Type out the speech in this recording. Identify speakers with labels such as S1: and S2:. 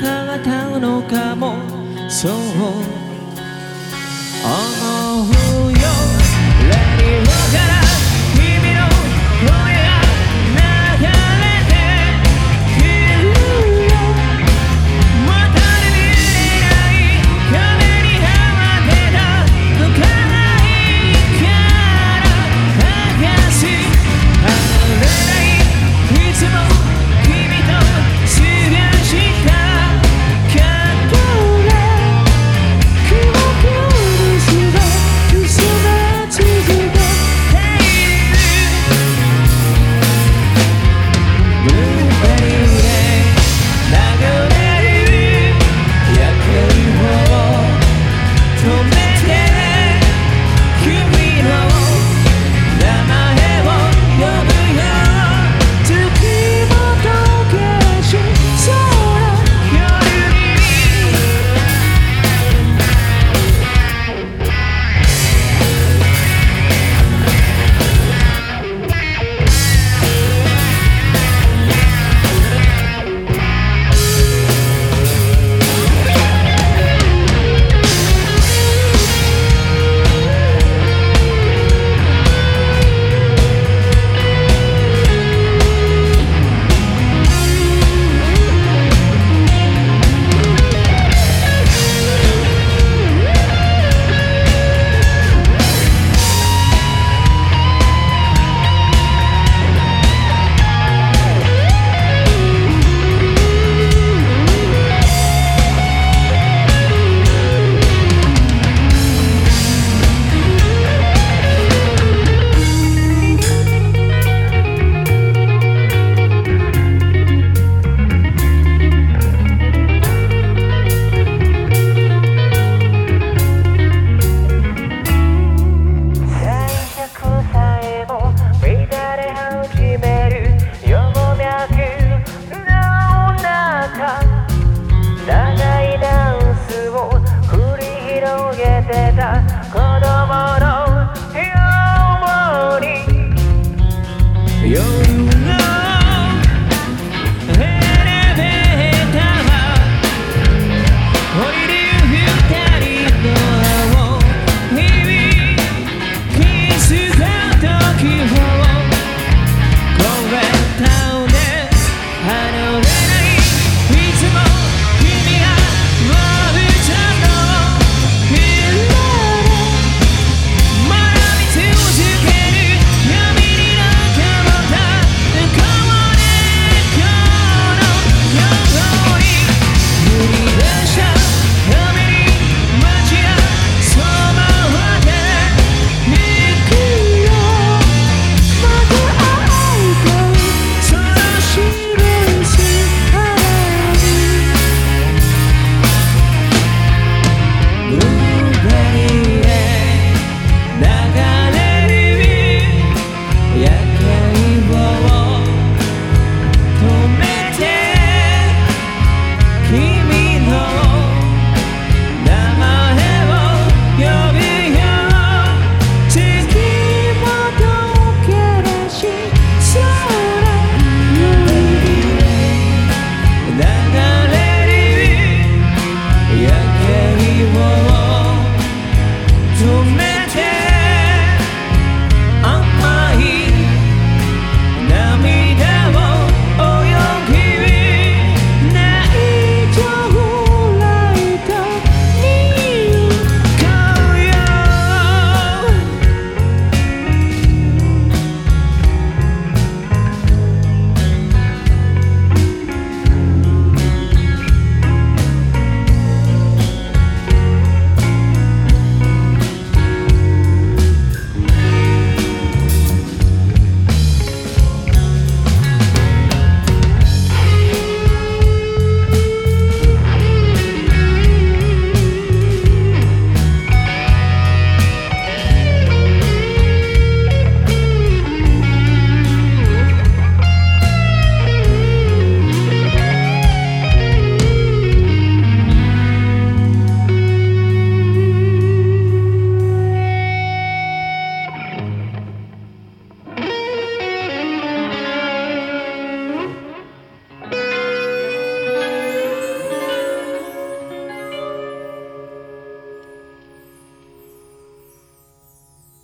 S1: 変わったのかも。そう。思けてた子供のように。